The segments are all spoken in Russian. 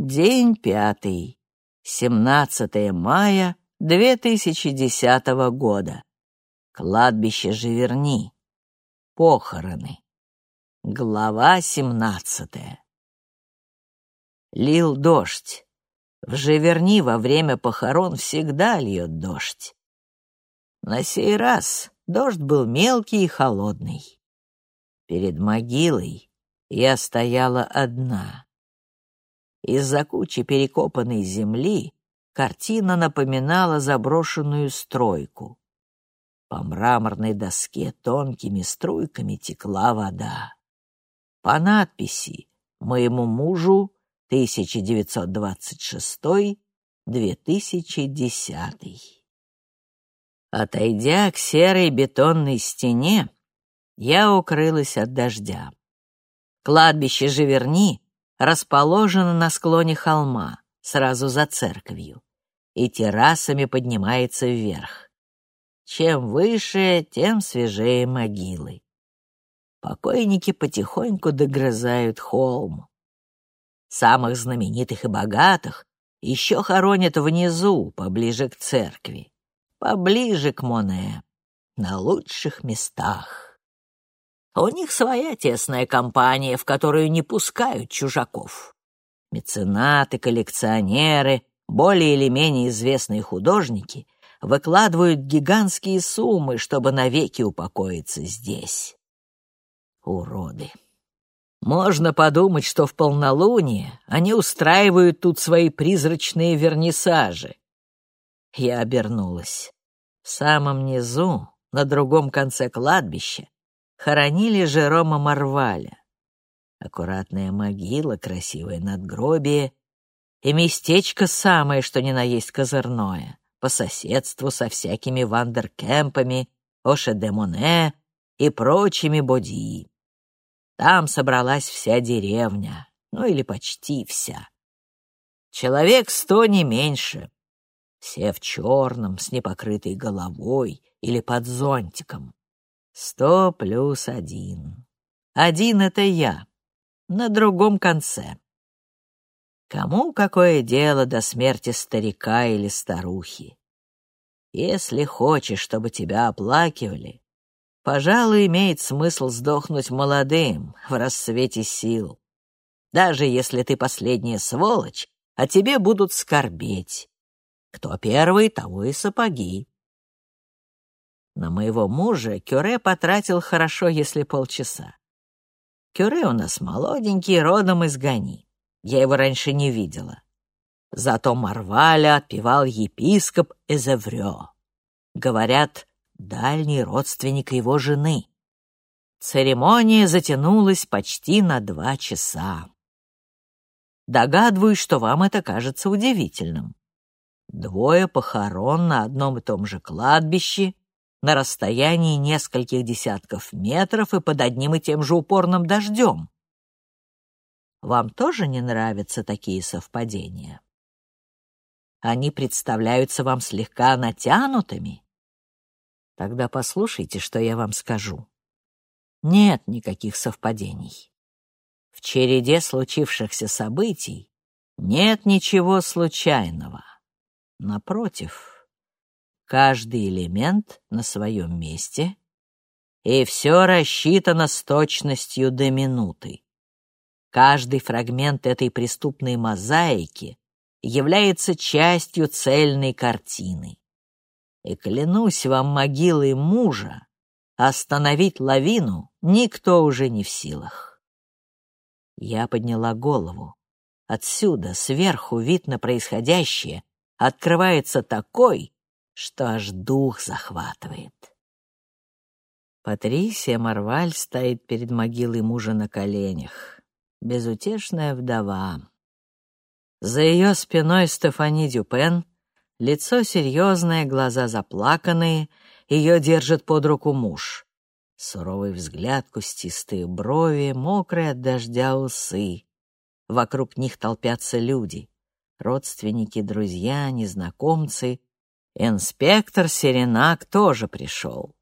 День пятый. 17 мая 2010 года. Кладбище Живерни. Похороны. Глава 17. Лил дождь. В Живерни во время похорон всегда льет дождь. На сей раз дождь был мелкий и холодный. Перед могилой я стояла одна. Из-за кучи перекопанной земли картина напоминала заброшенную стройку. По мраморной доске тонкими струйками текла вода. По надписи «Моему мужу 1926-2010». Отойдя к серой бетонной стене, я укрылась от дождя. Кладбище Живерни расположено на склоне холма, сразу за церковью, и террасами поднимается вверх. Чем выше, тем свежее могилы. Покойники потихоньку догрызают холм. Самых знаменитых и богатых еще хоронят внизу, поближе к церкви, поближе к Моне, на лучших местах. У них своя тесная компания, в которую не пускают чужаков. Меценаты, коллекционеры, более или менее известные художники выкладывают гигантские суммы, чтобы навеки упокоиться здесь. Уроды. Можно подумать, что в полнолуние они устраивают тут свои призрачные вернисажи. Я обернулась. В самом низу, на другом конце кладбища, хоронили Жерома Марваля. Аккуратная могила, красивое надгробие и местечко самое, что ни на есть козырное, по соседству со всякими вандеркемпами, Оше-де-Моне и прочими боди. Там собралась вся деревня, ну или почти вся. Человек сто не меньше. Все в черном, с непокрытой головой или под зонтиком. Сто плюс один. Один — это я, на другом конце. Кому какое дело до смерти старика или старухи? Если хочешь, чтобы тебя оплакивали, Пожалуй, имеет смысл сдохнуть молодым, в рассвете сил. Даже если ты последняя сволочь, о тебе будут скорбеть. Кто первый, того и сапоги. На моего мужа Кюре потратил хорошо, если полчаса. Кюре у нас молоденький, родом из Гани. Я его раньше не видела. Зато Марваля отпевал епископ Эзеврё. Говорят, дальний родственник его жены. Церемония затянулась почти на два часа. Догадываюсь, что вам это кажется удивительным. Двое похорон на одном и том же кладбище, на расстоянии нескольких десятков метров и под одним и тем же упорным дождем. Вам тоже не нравятся такие совпадения? Они представляются вам слегка натянутыми? Тогда послушайте, что я вам скажу. Нет никаких совпадений. В череде случившихся событий нет ничего случайного. Напротив, каждый элемент на своем месте, и все рассчитано с точностью до минуты. Каждый фрагмент этой преступной мозаики является частью цельной картины и клянусь вам могилой мужа, остановить лавину никто уже не в силах. Я подняла голову. Отсюда, сверху, вид на происходящее открывается такой, что аж дух захватывает. Патрисия Марваль стоит перед могилой мужа на коленях, безутешная вдова. За ее спиной Стефани Дюпен — Лицо серьезное, глаза заплаканные, ее держит под руку муж. Суровый взгляд, кустистые брови, мокрые от дождя усы. Вокруг них толпятся люди. Родственники, друзья, незнакомцы. Инспектор Серенак тоже пришел.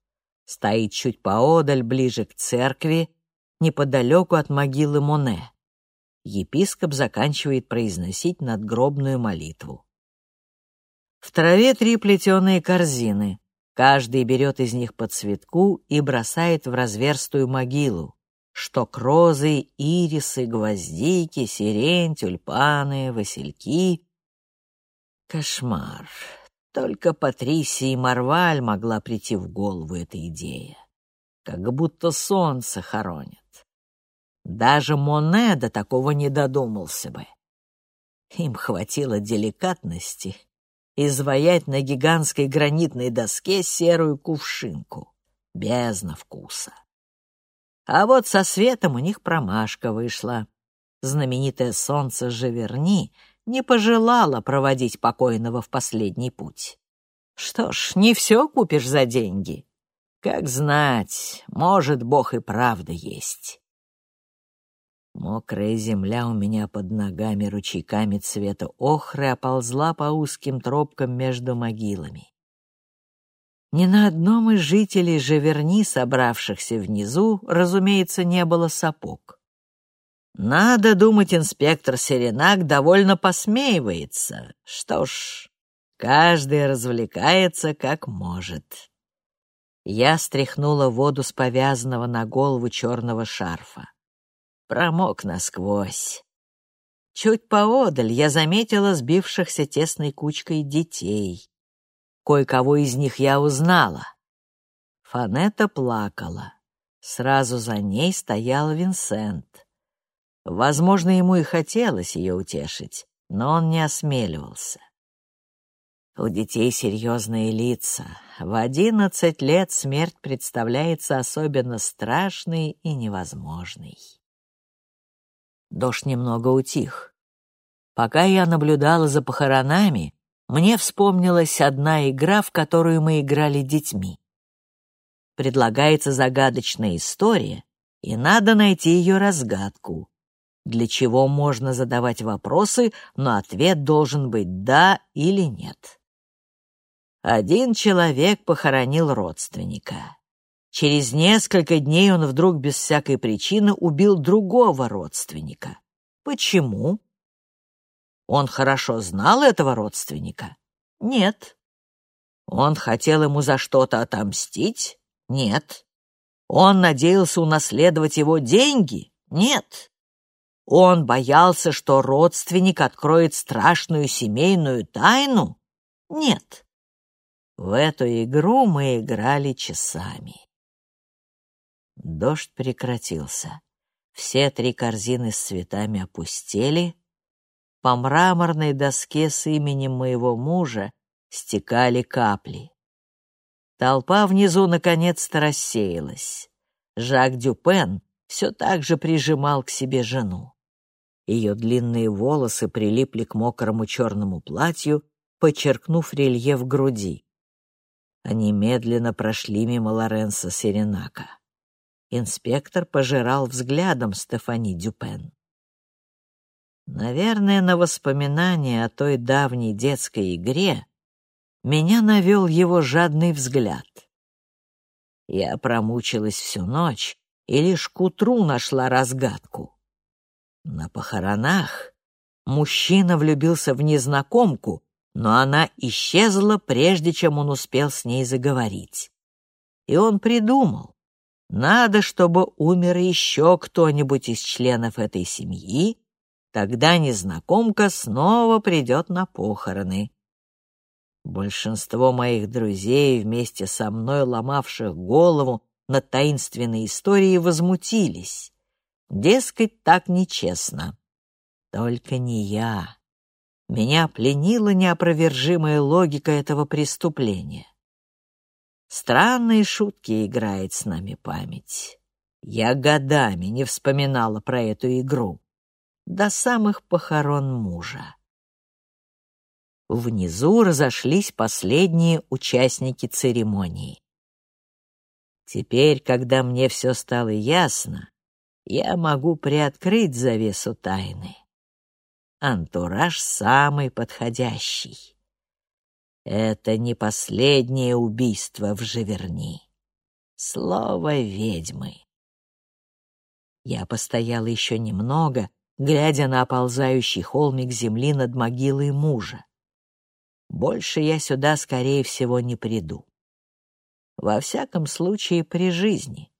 Стоит чуть поодаль, ближе к церкви, неподалеку от могилы Моне. епископ заканчивает произносить надгробную молитву. В траве три плетеные корзины. Каждый берет из них по цветку и бросает в разверстую могилу. Шток розы, ирисы, гвоздики, сирень, тюльпаны, васильки. Кошмар. Только Патрисии Марваль могла прийти в голову эта идея. Как будто солнце хоронят. Даже Моне до такого не додумался бы. Им хватило деликатности изваять на гигантской гранитной доске серую кувшинку, бездна вкуса. А вот со светом у них промашка вышла. Знаменитое солнце Живерни не пожелало проводить покойного в последний путь. Что ж, не все купишь за деньги. Как знать, может, Бог и правда есть. Мокрая земля у меня под ногами ручейками цвета охры оползла по узким тропкам между могилами. Ни на одном из жителей Живерни, собравшихся внизу, разумеется, не было сапог. Надо думать, инспектор Серенак довольно посмеивается. Что ж, каждый развлекается как может. Я стряхнула воду с повязанного на голову черного шарфа промок насквозь. Чуть поодаль я заметила сбившихся тесной кучкой детей. Кое-кого из них я узнала. Фанета плакала. Сразу за ней стоял Винсент. Возможно, ему и хотелось ее утешить, но он не осмеливался. У детей серьезные лица. В одиннадцать лет смерть представляется особенно страшной и невозможной. Дождь немного утих. Пока я наблюдала за похоронами, мне вспомнилась одна игра, в которую мы играли детьми. Предлагается загадочная история, и надо найти ее разгадку, для чего можно задавать вопросы, но ответ должен быть «да» или «нет». Один человек похоронил родственника. Через несколько дней он вдруг без всякой причины убил другого родственника. Почему? Он хорошо знал этого родственника? Нет. Он хотел ему за что-то отомстить? Нет. Он надеялся унаследовать его деньги? Нет. Он боялся, что родственник откроет страшную семейную тайну? Нет. В эту игру мы играли часами. Дождь прекратился. Все три корзины с цветами опустели. По мраморной доске с именем моего мужа стекали капли. Толпа внизу наконец-то рассеялась. Жак Дюпен все так же прижимал к себе жену. Ее длинные волосы прилипли к мокрому черному платью, подчеркнув рельеф груди. Они медленно прошли мимо Лоренса Серенака. Инспектор пожирал взглядом Стефани Дюпен. Наверное, на воспоминания о той давней детской игре меня навел его жадный взгляд. Я промучилась всю ночь и лишь к утру нашла разгадку. На похоронах мужчина влюбился в незнакомку, но она исчезла, прежде чем он успел с ней заговорить. И он придумал, надо, чтобы умер еще кто-нибудь из членов этой семьи, тогда незнакомка снова придет на похороны. Большинство моих друзей, вместе со мной ломавших голову над таинственной историей, возмутились. Дескать, так нечестно. Только не я. Меня пленила неопровержимая логика этого преступления. Странные шутки играет с нами память. Я годами не вспоминала про эту игру. До самых похорон мужа. Внизу разошлись последние участники церемонии. Теперь, когда мне все стало ясно, я могу приоткрыть завесу тайны. Антураж самый подходящий. Это не последнее убийство в Живерни. Слово ведьмы. Я постояла еще немного, глядя на оползающий холмик земли над могилой мужа. Больше я сюда, скорее всего, не приду. Во всяком случае, при жизни.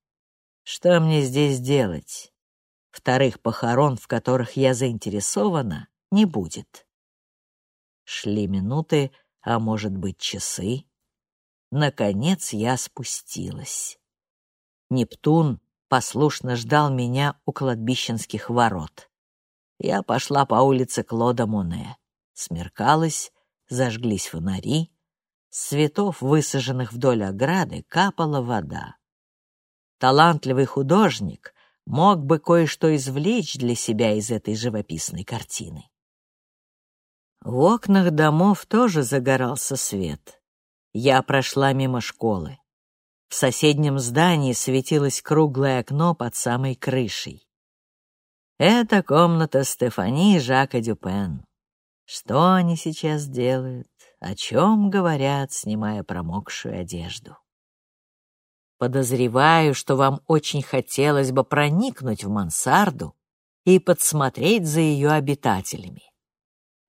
Что мне здесь делать? Вторых похорон, в которых я заинтересована, не будет. Шли минуты, а может быть, часы. Наконец я спустилась. Нептун послушно ждал меня у кладбищенских ворот. Я пошла по улице Клода Моне. Смеркалось, зажглись фонари. С цветов, высаженных вдоль ограды, капала вода. Талантливый художник мог бы кое-что извлечь для себя из этой живописной картины. В окнах домов тоже загорался свет. Я прошла мимо школы. В соседнем здании светилось круглое окно под самой крышей. Это комната Стефани и Жака Дюпен. Что они сейчас делают? О чем говорят, снимая промокшую одежду? Подозреваю, что вам очень хотелось бы проникнуть в мансарду и подсмотреть за ее обитателями.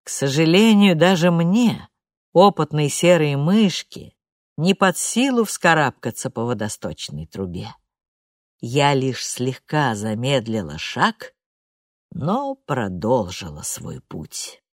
К сожалению, даже мне, опытной серой мышке, не под силу вскарабкаться по водосточной трубе. Я лишь слегка замедлила шаг, но продолжила свой путь.